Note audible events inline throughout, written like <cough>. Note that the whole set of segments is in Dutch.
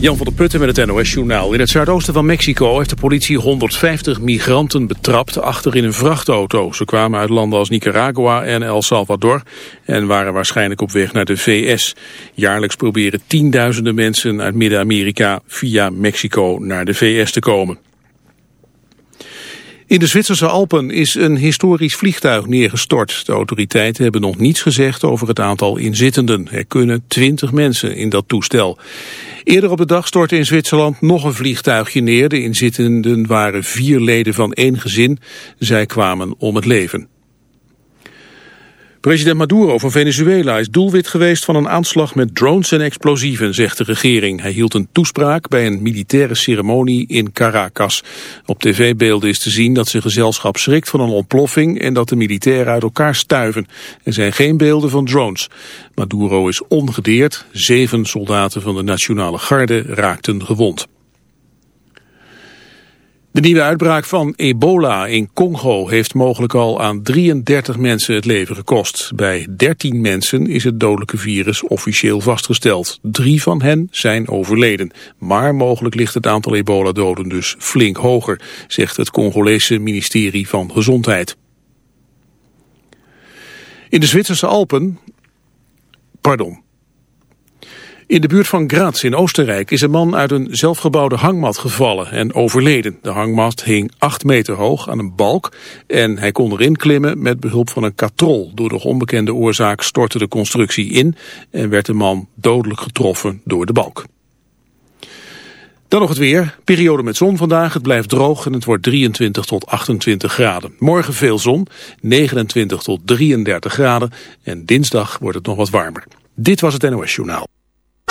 Jan van der Putten met het NOS-journaal. In het zuidoosten van Mexico heeft de politie 150 migranten betrapt achter in een vrachtauto. Ze kwamen uit landen als Nicaragua en El Salvador en waren waarschijnlijk op weg naar de VS. Jaarlijks proberen tienduizenden mensen uit Midden-Amerika via Mexico naar de VS te komen. In de Zwitserse Alpen is een historisch vliegtuig neergestort. De autoriteiten hebben nog niets gezegd over het aantal inzittenden. Er kunnen twintig mensen in dat toestel. Eerder op de dag stortte in Zwitserland nog een vliegtuigje neer. De inzittenden waren vier leden van één gezin. Zij kwamen om het leven. President Maduro van Venezuela is doelwit geweest van een aanslag met drones en explosieven, zegt de regering. Hij hield een toespraak bij een militaire ceremonie in Caracas. Op tv-beelden is te zien dat zijn gezelschap schrikt van een ontploffing en dat de militairen uit elkaar stuiven. Er zijn geen beelden van drones. Maduro is ongedeerd. Zeven soldaten van de Nationale Garde raakten gewond. De nieuwe uitbraak van ebola in Congo heeft mogelijk al aan 33 mensen het leven gekost. Bij 13 mensen is het dodelijke virus officieel vastgesteld. Drie van hen zijn overleden. Maar mogelijk ligt het aantal ebola-doden dus flink hoger, zegt het Congolese ministerie van Gezondheid. In de Zwitserse Alpen... Pardon. In de buurt van Graz in Oostenrijk is een man uit een zelfgebouwde hangmat gevallen en overleden. De hangmat hing 8 meter hoog aan een balk en hij kon erin klimmen met behulp van een katrol. Door de onbekende oorzaak stortte de constructie in en werd de man dodelijk getroffen door de balk. Dan nog het weer. Periode met zon vandaag. Het blijft droog en het wordt 23 tot 28 graden. Morgen veel zon, 29 tot 33 graden. En dinsdag wordt het nog wat warmer. Dit was het NOS Journaal.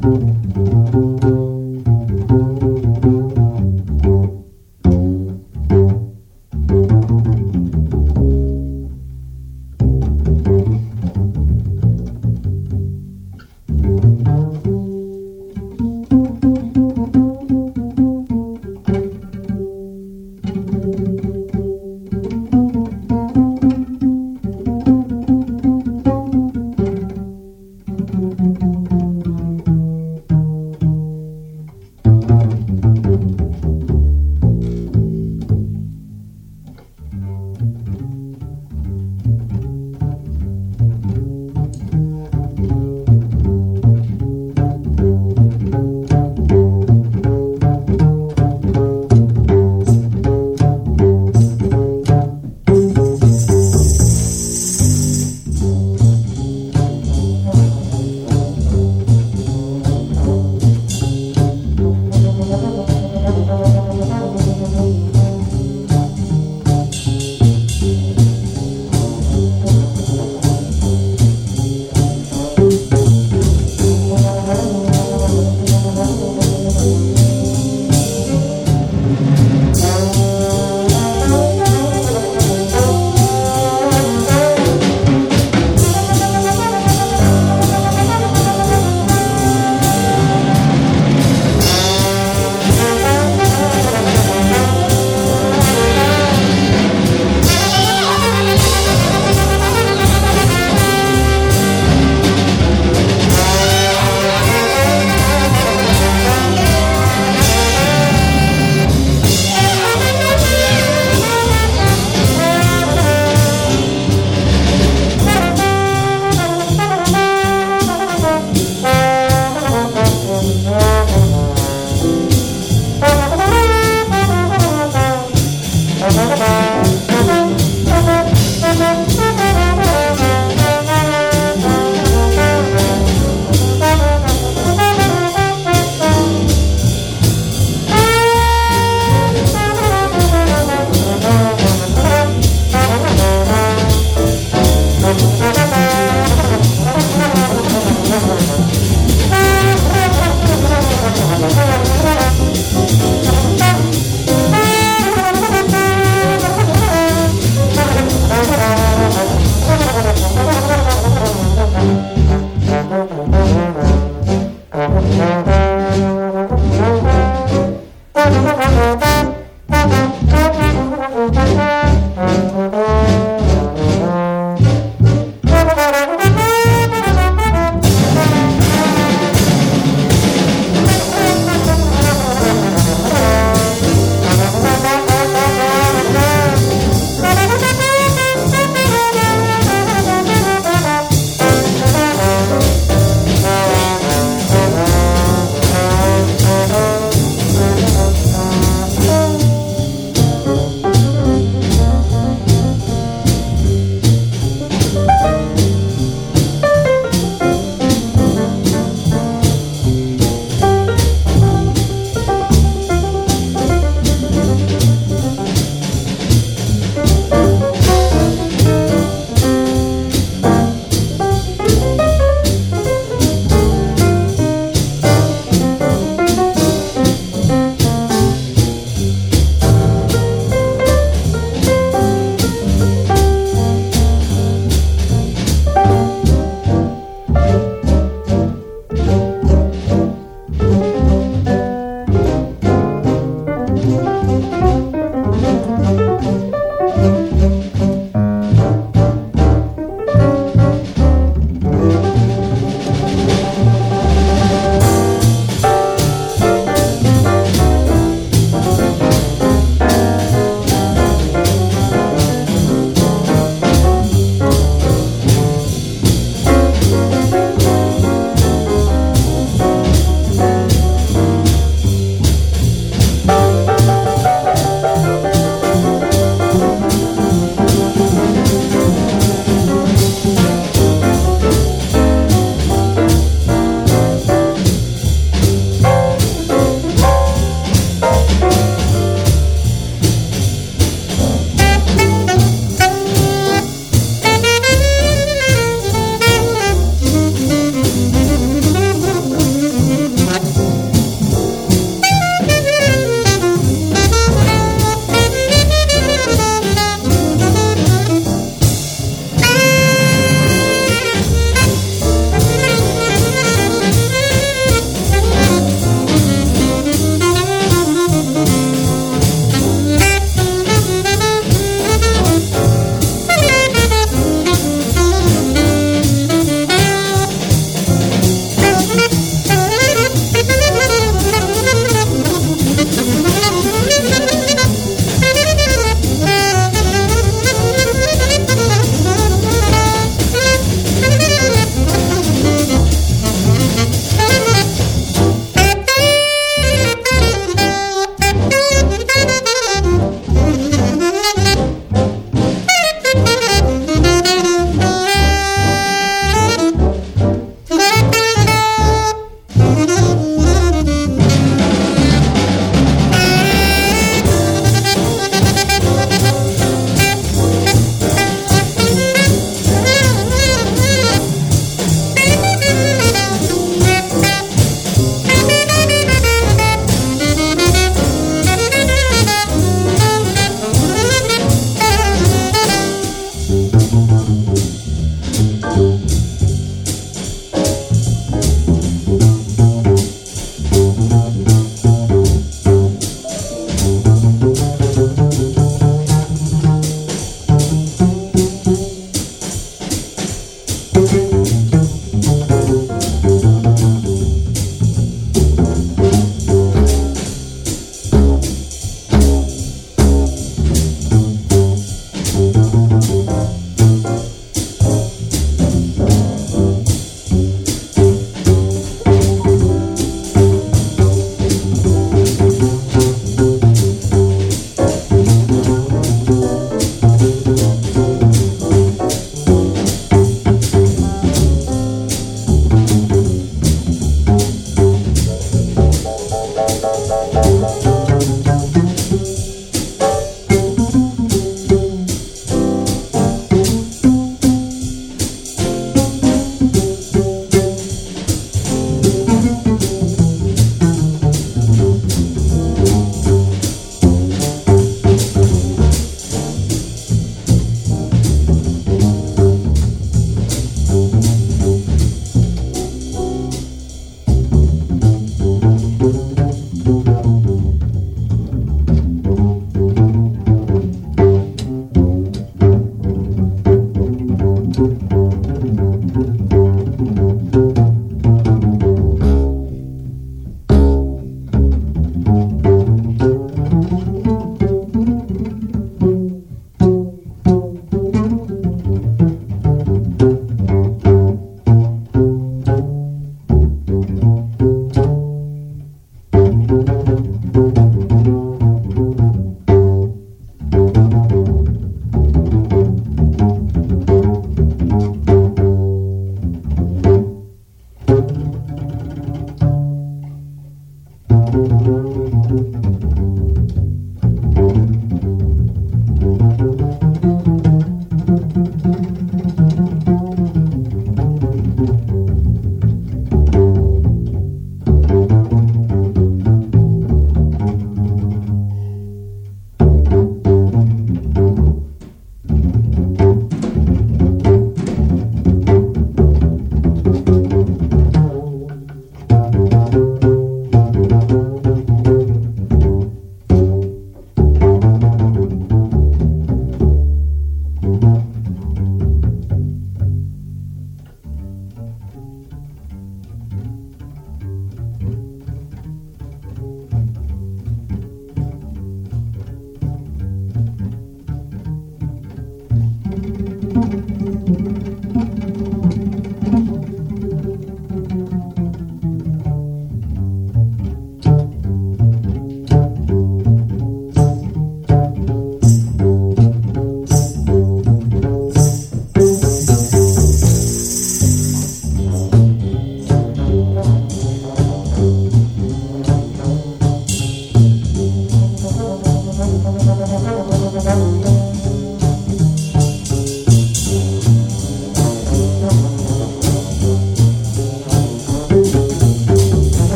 Boom.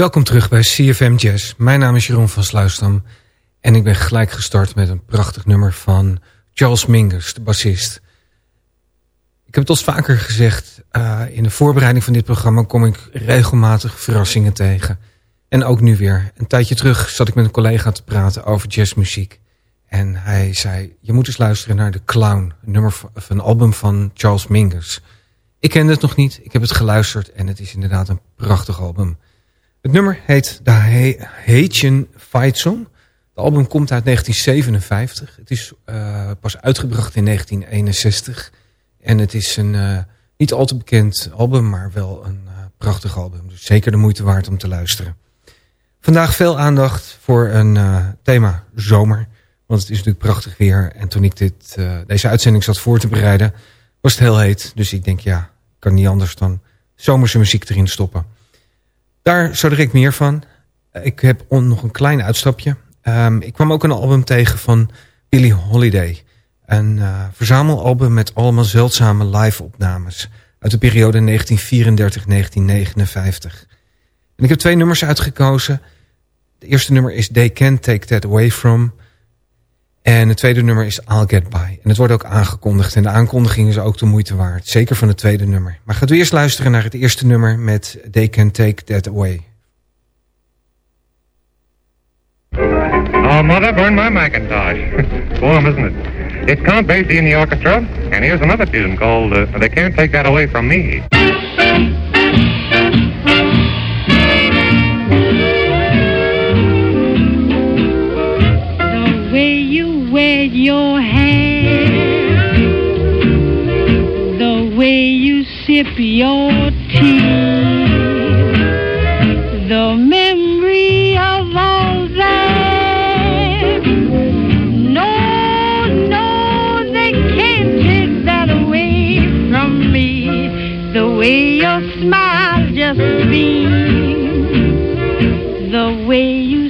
Welkom terug bij CFM Jazz. Mijn naam is Jeroen van Sluisdam en ik ben gelijk gestart met een prachtig nummer van Charles Mingus, de bassist. Ik heb het al vaker gezegd, uh, in de voorbereiding van dit programma kom ik regelmatig verrassingen tegen. En ook nu weer. Een tijdje terug zat ik met een collega te praten over jazzmuziek. En hij zei, je moet eens luisteren naar The Clown, nummer van, een album van Charles Mingus. Ik kende het nog niet, ik heb het geluisterd en het is inderdaad een prachtig album. Het nummer heet The Haitian Fight Song. Het album komt uit 1957. Het is uh, pas uitgebracht in 1961. En het is een uh, niet al te bekend album, maar wel een uh, prachtig album. Dus zeker de moeite waard om te luisteren. Vandaag veel aandacht voor een thema zomer. Want het is natuurlijk prachtig weer. En toen ik dit, deze uitzending zat voor te bereiden, was het heel heet. Dus ik denk, ja, kan niet anders dan zomerse muziek erin stoppen. Daar zo direct meer van. Ik heb nog een klein uitstapje. Um, ik kwam ook een album tegen van Billie Holiday. Een uh, verzamelalbum met allemaal zeldzame live-opnames. Uit de periode 1934-1959. En ik heb twee nummers uitgekozen. Het eerste nummer is They Can't Take That Away From. En het tweede nummer is I'll Get By. En het wordt ook aangekondigd. En de aankondiging is ook de moeite waard. Zeker van het tweede nummer. Maar gaat u eerst luisteren naar het eerste nummer met They Can Take That Away. Oh, mother, burn my Macintosh. <laughs> Poem, isn't it? It's Count Basie in the orchestra. And here's another tune called uh, They Can't Take That Away From Me. Your hair, the way you sip your tea, the memory of all that. No, no, they can't take that away from me. The way your smile just beams, the way you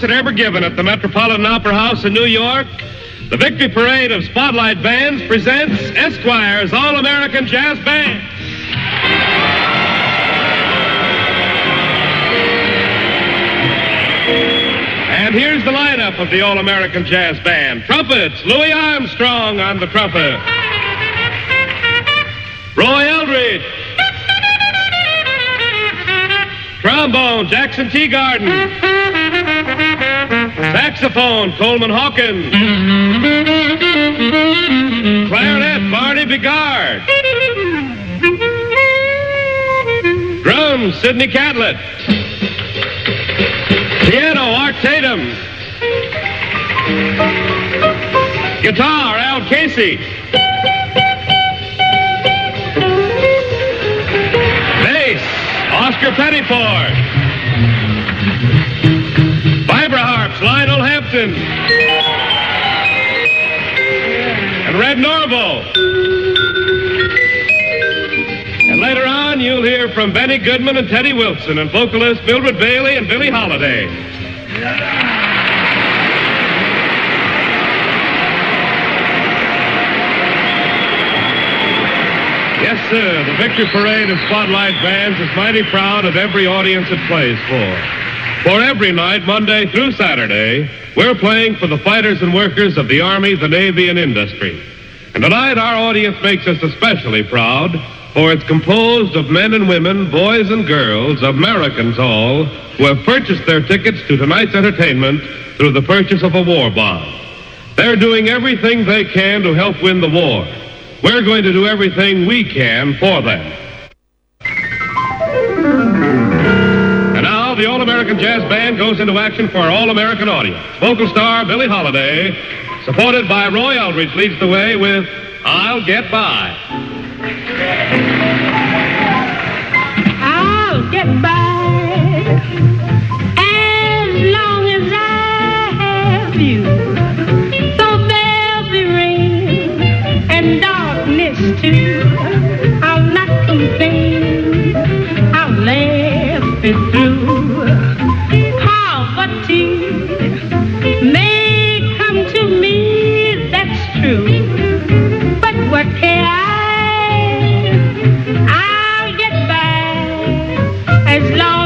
concert ever given at the Metropolitan Opera House in New York, the Victory Parade of Spotlight Bands presents Esquire's All American Jazz Band. And here's the lineup of the All American Jazz Band. Trumpets, Louis Armstrong on the trumpet. Roy Eldridge. Trombone, Jackson Teagarden. Saxophone, Coleman Hawkins. Clarinet, Barney Bigard. Drums, Sidney Catlett. Piano, Art Tatum. Guitar, Al Casey. Bass, Oscar Pettiford. Hampton. And Red Norvo. And later on, you'll hear from Benny Goodman and Teddy Wilson and vocalist Mildred Bailey and Billie Holiday. Yes, sir. The Victory Parade of Spotlight Bands is mighty proud of every audience it plays for. For every night, Monday through Saturday, we're playing for the fighters and workers of the Army, the Navy, and industry. And tonight, our audience makes us especially proud, for it's composed of men and women, boys and girls, Americans all, who have purchased their tickets to tonight's entertainment through the purchase of a war bond. They're doing everything they can to help win the war. We're going to do everything we can for them. The All American Jazz Band goes into action for our All American audience. Vocal star Billie Holiday, supported by Roy Eldridge, leads the way with I'll Get By. I'll get by as long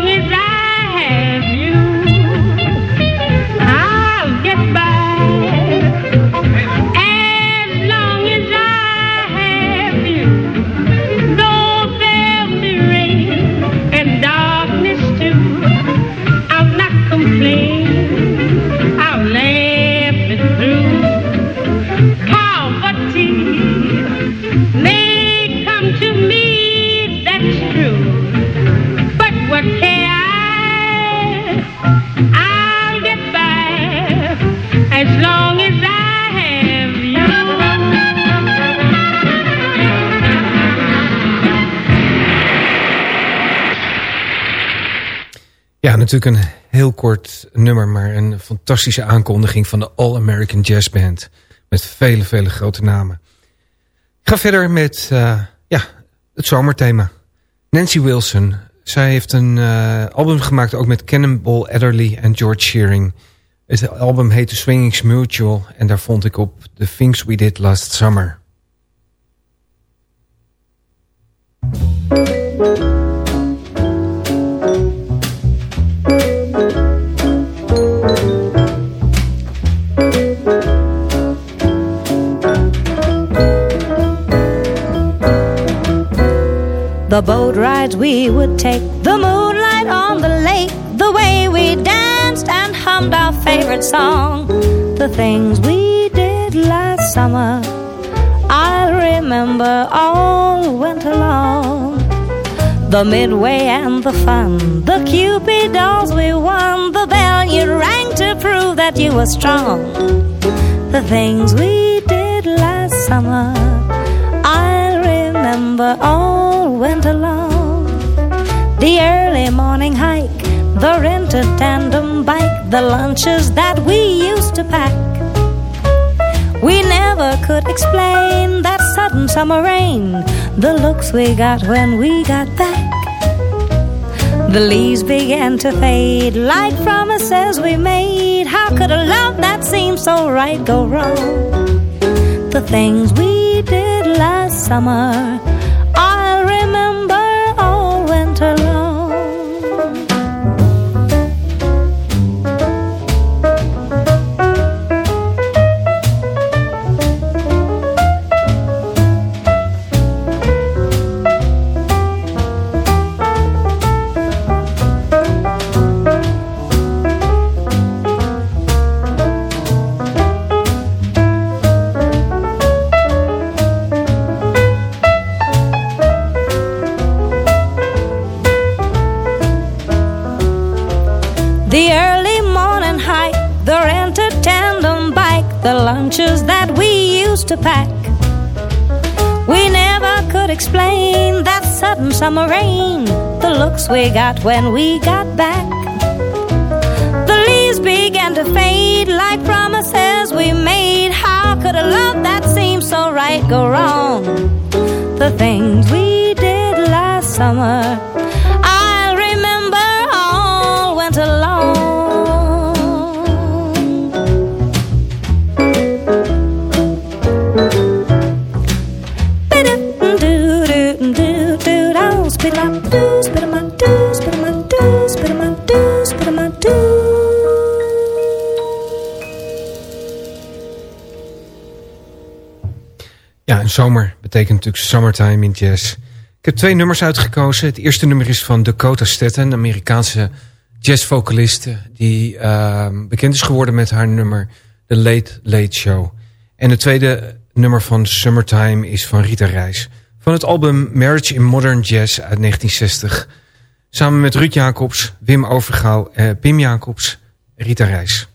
natuurlijk een heel kort nummer, maar een fantastische aankondiging van de All American Jazz Band. Met vele, vele grote namen. Ik ga verder met eh, ja, het zomerthema. Nancy Wilson. Zij heeft een eh, album gemaakt ook met Cannonball Adderley en George Shearing. Het album heet The Swingings Mutual en daar vond ik op The Things We Did Last Summer. The boat rides we would take, the moonlight on the lake, the way we danced and hummed our favorite song, the things we did last summer. I'll remember all winter long. The midway and the fun, the Cupid dolls we won, the bell you rang to prove that you were strong. The things we did last summer, I'll remember all The early morning hike, the rented tandem bike, the lunches that we used to pack. We never could explain that sudden summer rain, the looks we got when we got back. The leaves began to fade like promises we made. How could a love that seemed so right go wrong? The things we did last summer, to pack. We never could explain that sudden summer rain, the looks we got when we got back. The leaves began to fade like promises we made. How could a love that seemed so right go wrong? The things we did last summer, Ja, en zomer betekent natuurlijk summertime in jazz. Ik heb twee nummers uitgekozen. Het eerste nummer is van Dakota Staten, een Amerikaanse jazzvocaliste... die ehm, bekend is geworden met haar nummer The Late Late Show. En het tweede nummer van Summertime is van Rita Reis... van het album Marriage in Modern Jazz uit 1960. Samen met Ruud Jacobs, Wim Overgouw, eh, Pim Jacobs, Rita Reis.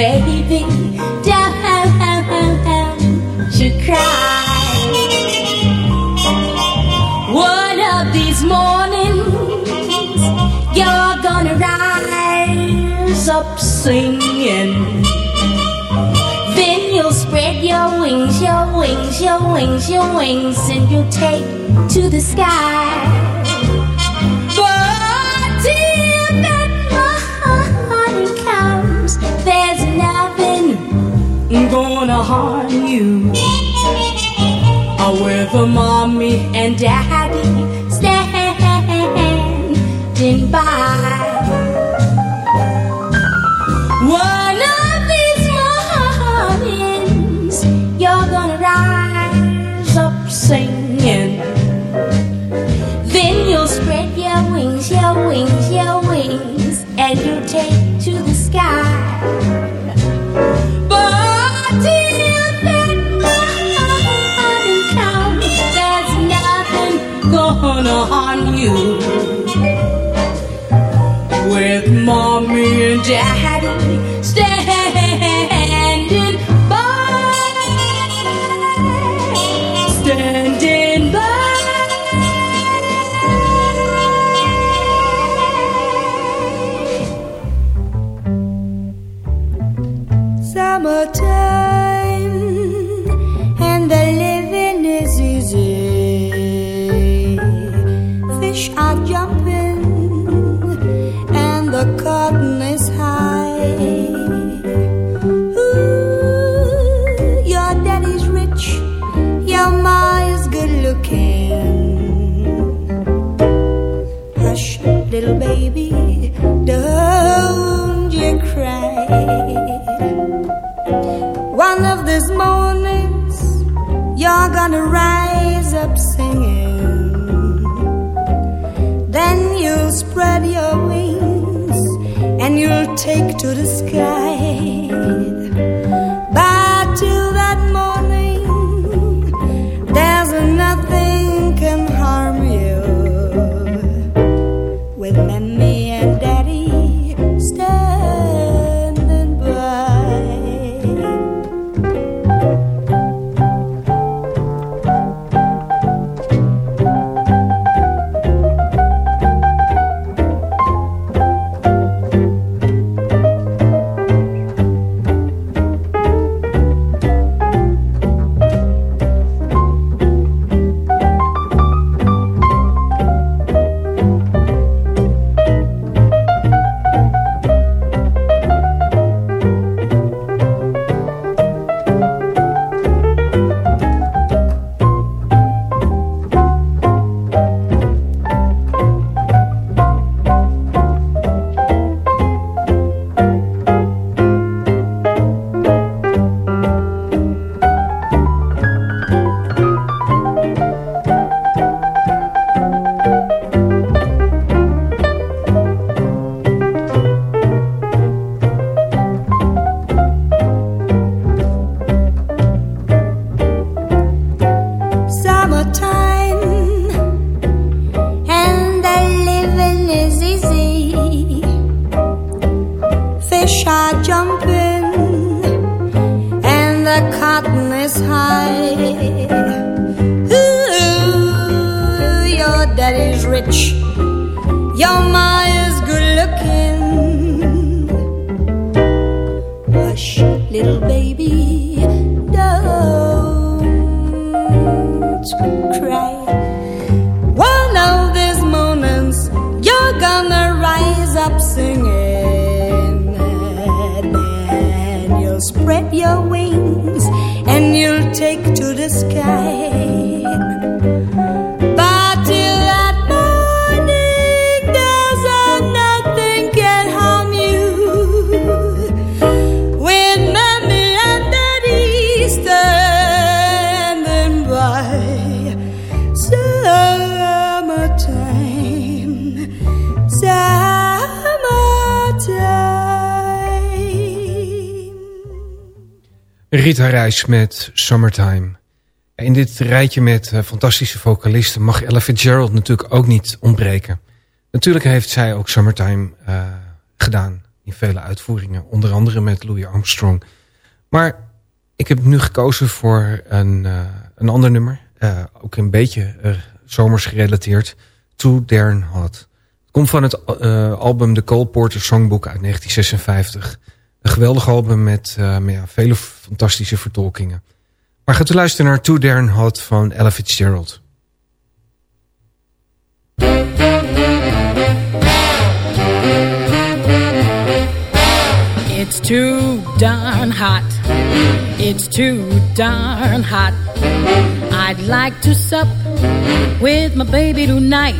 Baby, don't you cry. One of these mornings, you're gonna rise up singing. Then you'll spread your wings, your wings, your wings, your wings, and you'll take to the sky. Gonna harm you. With mommy and daddy standing by. Rita Reis met Summertime. In dit rijtje met eh, fantastische vocalisten mag Ella Fitzgerald natuurlijk ook niet ontbreken. Natuurlijk heeft zij ook Summertime eh, gedaan in vele uitvoeringen. Onder andere met Louis Armstrong. Maar ik heb nu gekozen voor een, eh, een ander nummer. Ook een beetje zomers gerelateerd. Too Darn Hot. Het komt van het album The Cole Porter Songbook uit 1956. Een geweldig album met, eh, met ja, vele fantastische vertolkingen. Maar gaat u luisteren naar Too Darn Hot van Ella Fitzgerald. It's too darn hot. It's too darn hot. I'd like to sup with my baby tonight.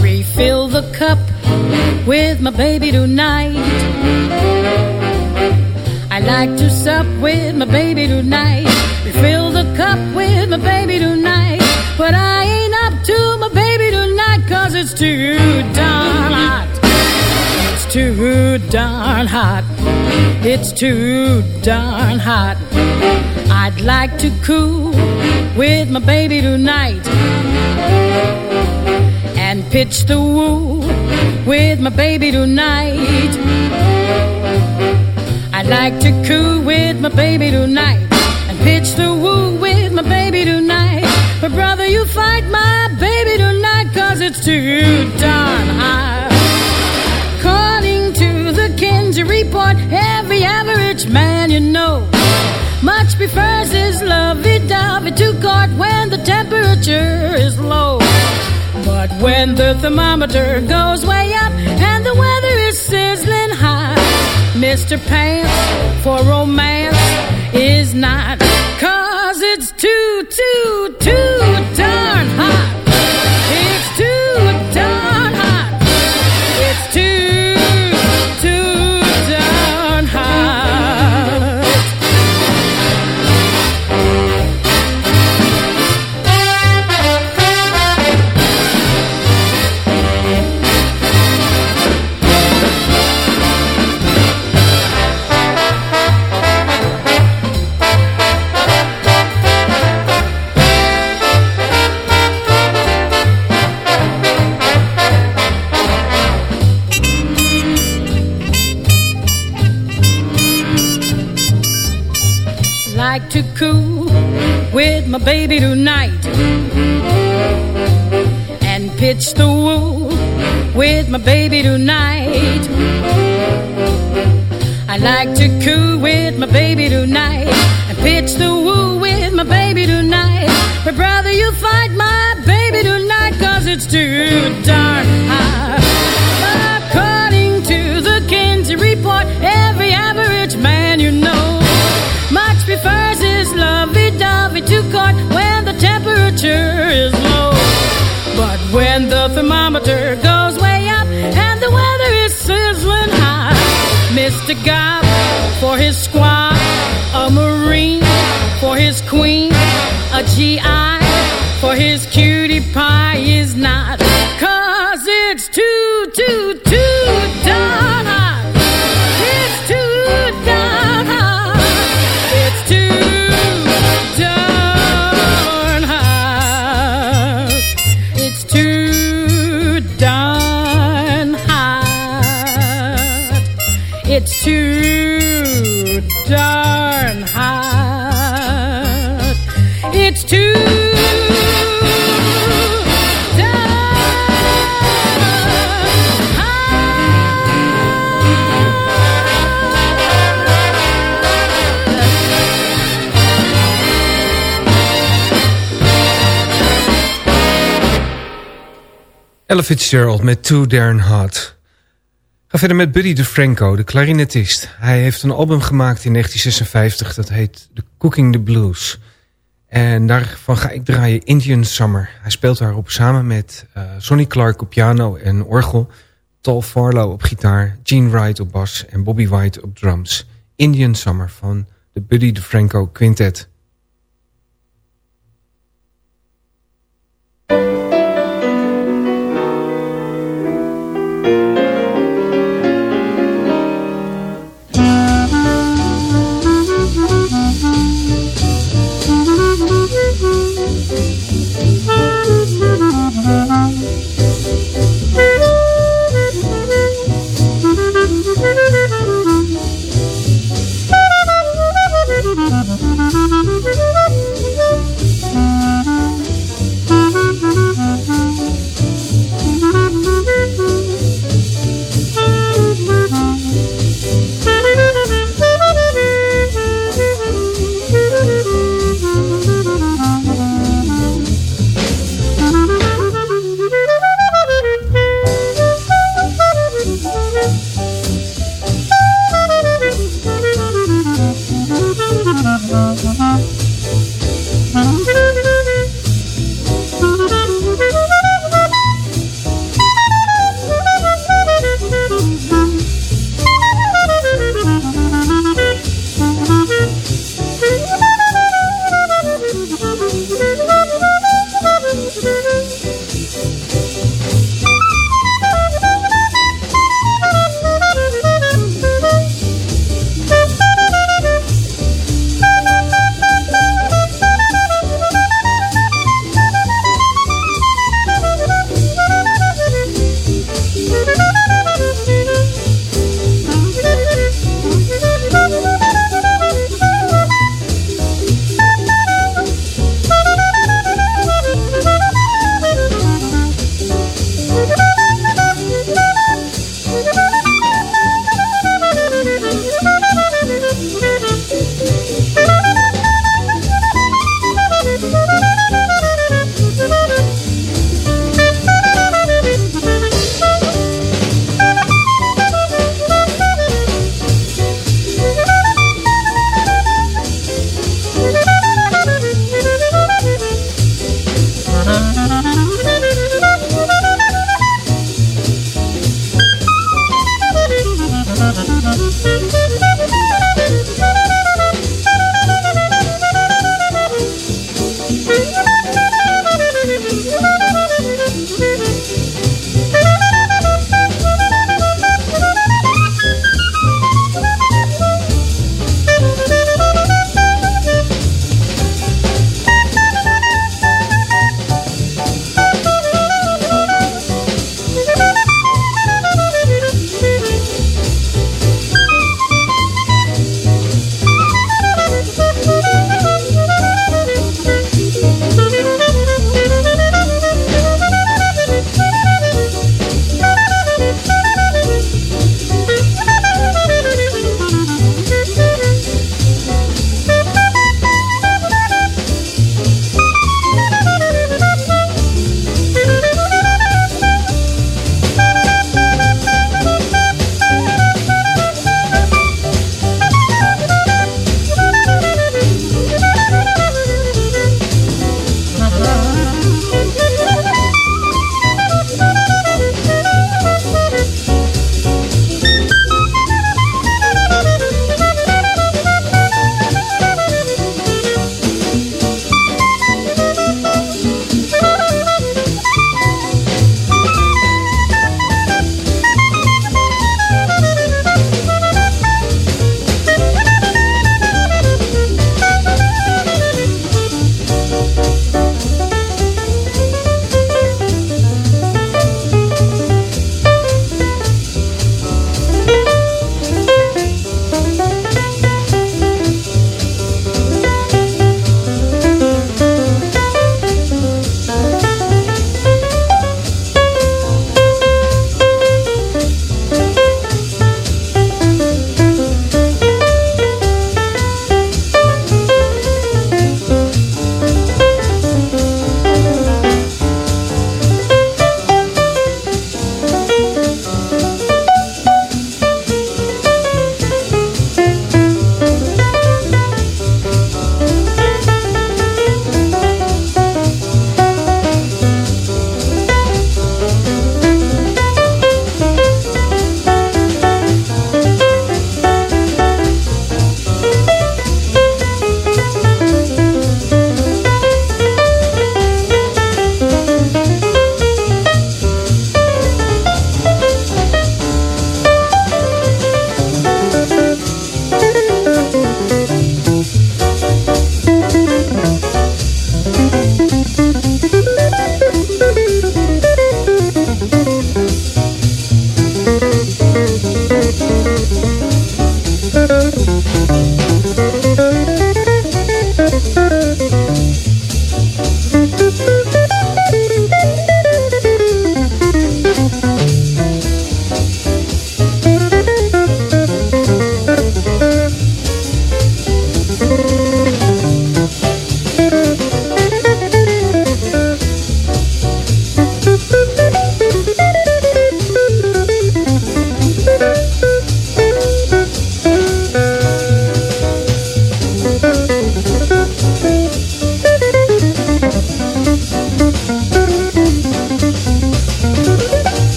Refill the cup with my baby tonight. I like to sup with my baby tonight. Refill the cup with my baby tonight. But I ain't up to my baby tonight, cause it's too darn hot. It's too darn hot. It's too darn hot. I'd like to cool with my baby tonight and pitch the woo with my baby tonight. I'd like to coo with my baby tonight and pitch the woo with my baby tonight. But brother, you fight my baby tonight cause it's too darn hot. According to the Kinsey report, every average man you know much prefers his lovey-dovey to court when the temperature is low. But when the thermometer goes way up and the weather is sizzling hot, Mr. Pants for romance is not. Baby tonight and pitch the woo with my baby tonight. I like to coo with my baby tonight and pitch the woo with my baby tonight. But brother, you fight my baby tonight cause it's too darn hot. According to the Kinsey report, every average man you know much prefers his lovey-dovey to court when the thermometer goes way up and the weather is sizzling hot, Mr. God for his squad, a Marine for his queen, a GI for his cutie pie is not. Ella Fitzgerald met Too Darn Hot. Ga verder met Buddy DeFranco, de klarinetist. Hij heeft een album gemaakt in 1956, dat heet The Cooking the Blues. En daarvan ga ik draaien Indian Summer. Hij speelt daarop samen met uh, Sonny Clark op piano en orgel... Tal Farlow op gitaar, Gene Wright op bas en Bobby White op drums. Indian Summer van de Buddy DeFranco Quintet.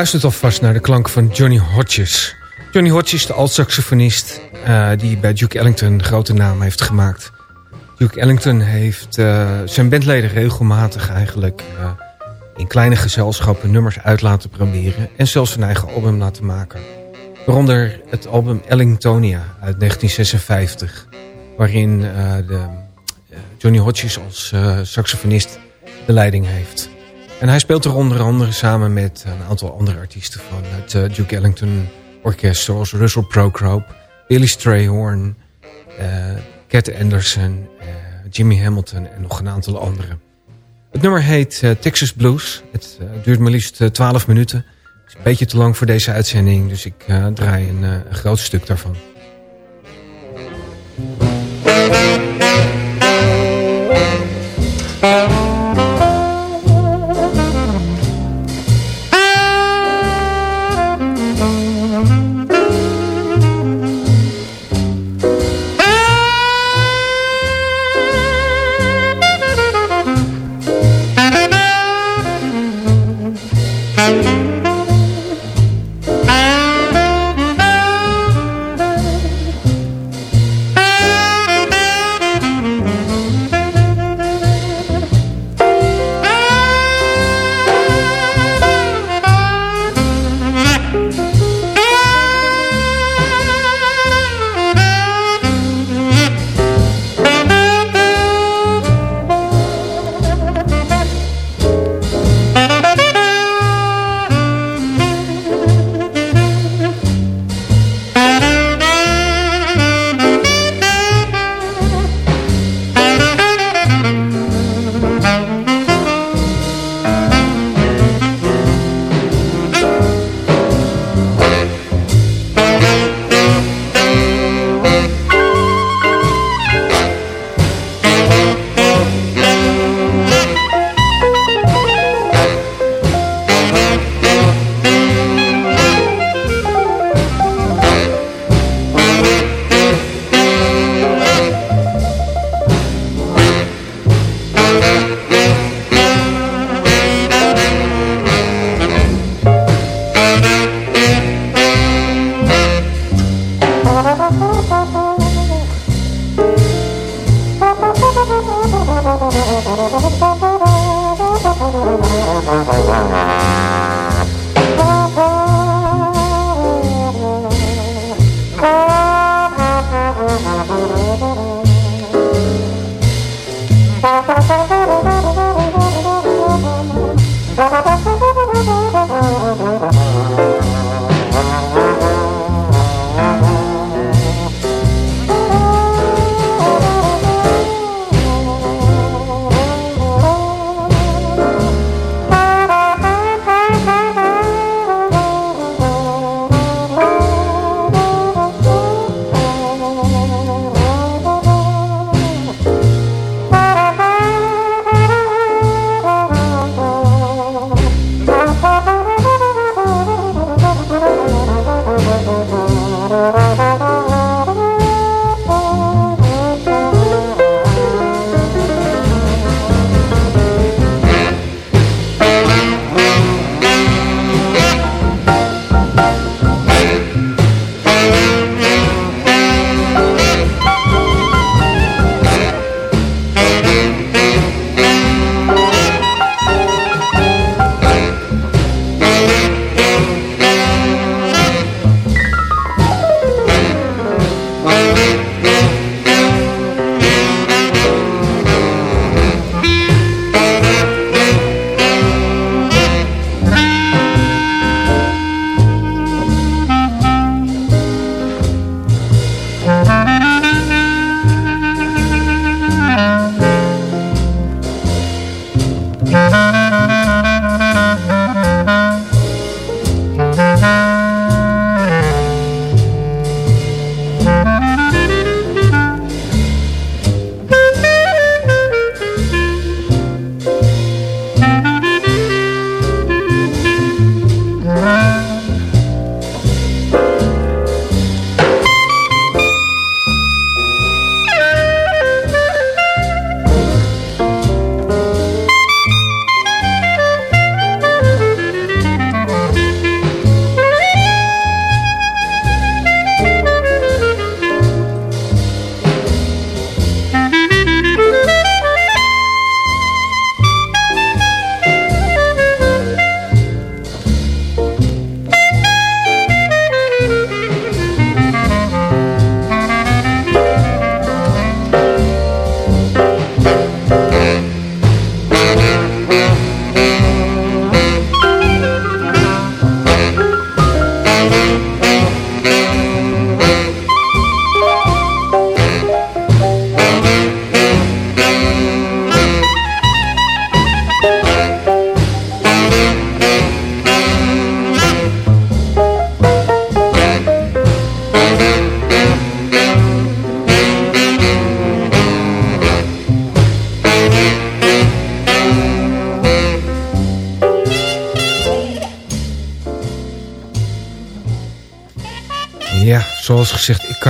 Luistert alvast naar de klanken van Johnny Hodges. Johnny Hodges, de alt-saxofonist uh, die bij Duke Ellington een grote naam heeft gemaakt. Duke Ellington heeft uh, zijn bandleden regelmatig eigenlijk uh, in kleine gezelschappen nummers uit laten proberen en zelfs een eigen album laten maken. Waaronder het album Ellingtonia uit 1956, waarin de, Johnny Hodges als saxofonist de leiding heeft. En hij speelt er onder andere samen met een aantal andere artiesten van het uh, Duke Ellington Orkest. Zoals Russell Procrope, Billy Strayhorn, uh, Cat Anderson, uh, Jimmy Hamilton en nog een aantal anderen. Het nummer heet Texas Blues. Het duurt maar liefst 12 minuten. Het is een beetje te lang voor deze uitzending, dus ik draai een, een groot stuk daarvan.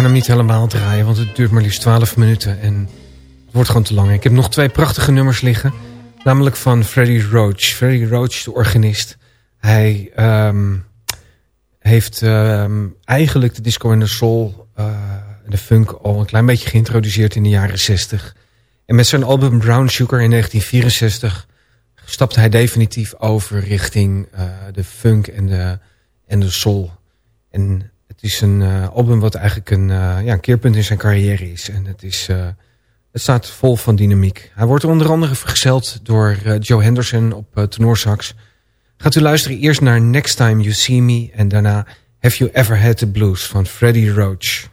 Kan hem niet helemaal draaien, want het duurt maar liefst 12 minuten en het wordt gewoon te lang. Ik heb nog twee prachtige nummers liggen, namelijk van Freddie Roach. Freddie Roach, de organist, hij ehm, heeft ehm, eigenlijk de disco en de soul uh, de funk al een klein beetje geïntroduceerd in de jaren 60. En met zijn album Brown Sugar in 1964 stapte hij definitief over richting uh, de funk en de, en de soul. En het is een uh, album wat eigenlijk een, uh, ja, een keerpunt in zijn carrière is. En het, is, het staat vol van dynamiek. Hij wordt onder andere vergezeld door Joe Henderson op tenorsax. Gaat u luisteren eerst naar Next Time You See Me... en daarna Have You Ever Had The Blues van Freddie Roach.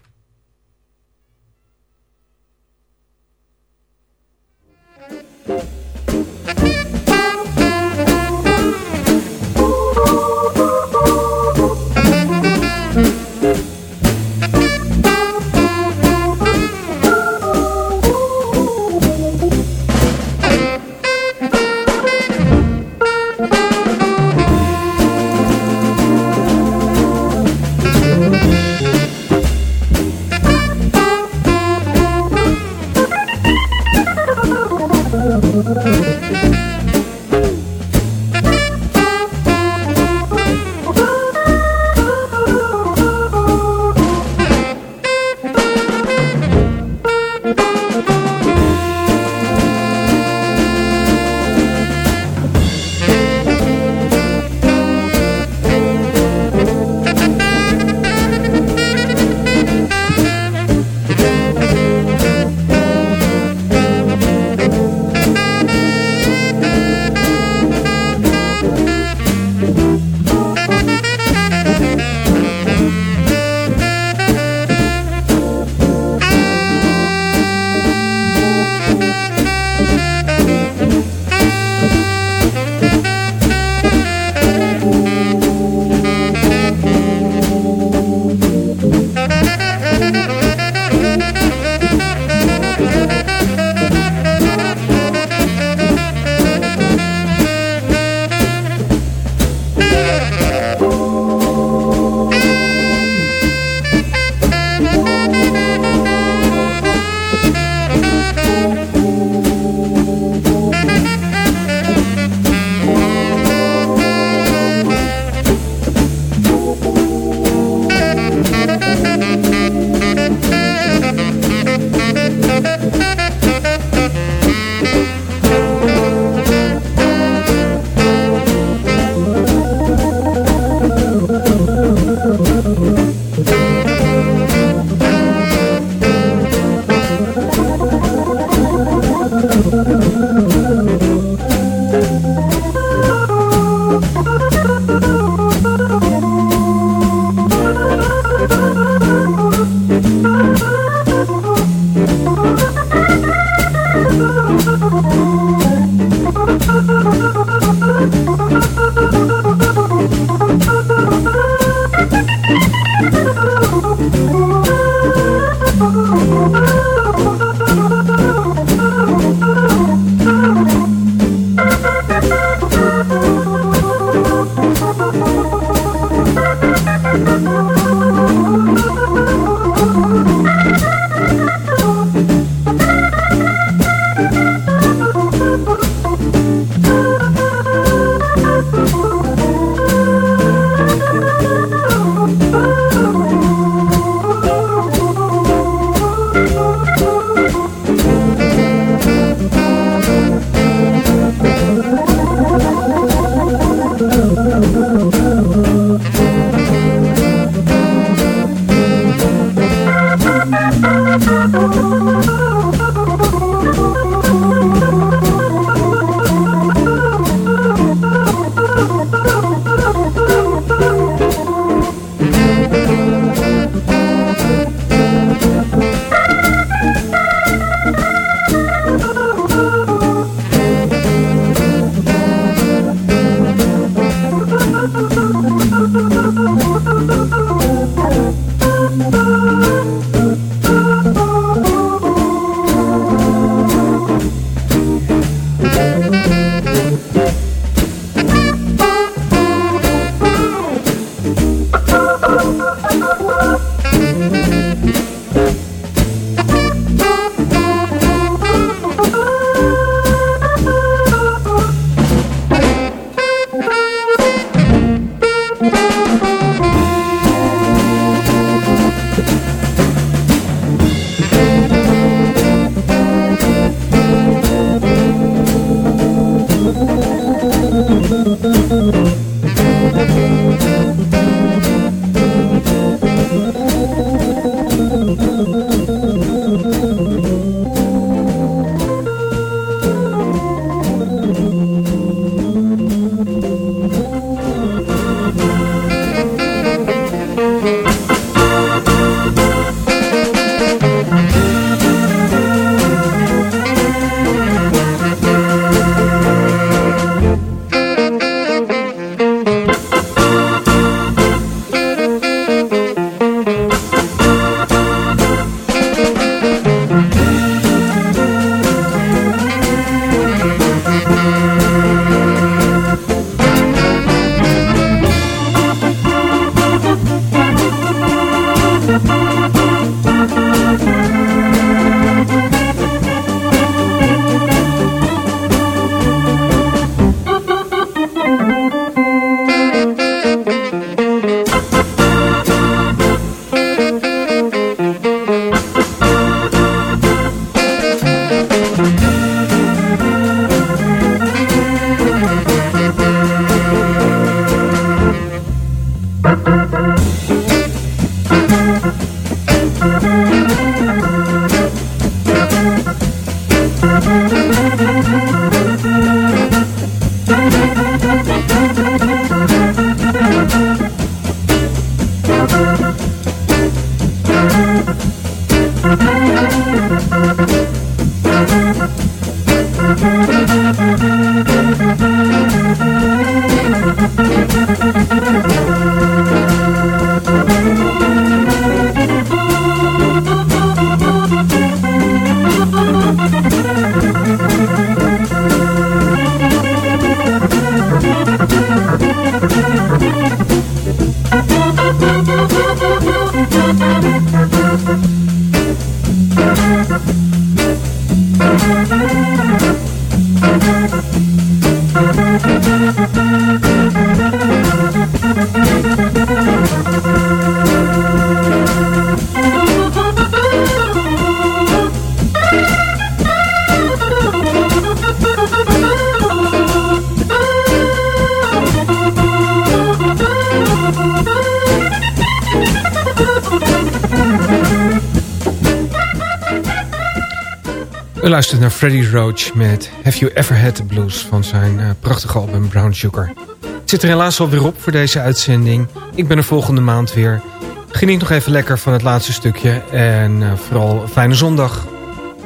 U luistert naar Freddie Roach met Have You Ever Had the Blues van zijn uh, prachtige album Brown Sugar. Het zit er helaas alweer op voor deze uitzending. Ik ben er volgende maand weer. Geniet nog even lekker van het laatste stukje en uh, vooral fijne zondag.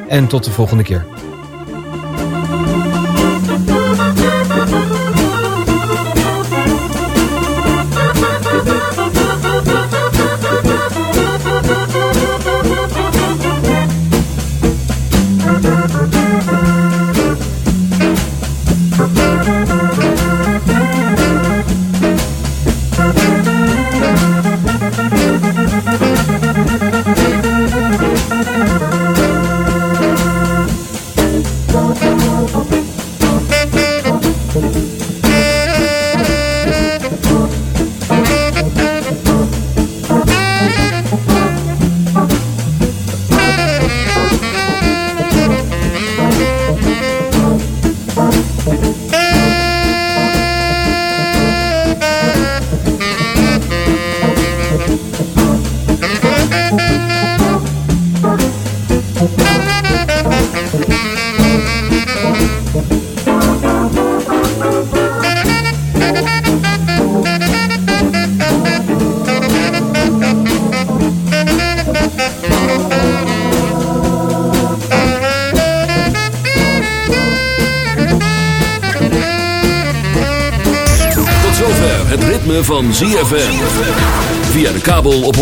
En tot de volgende keer.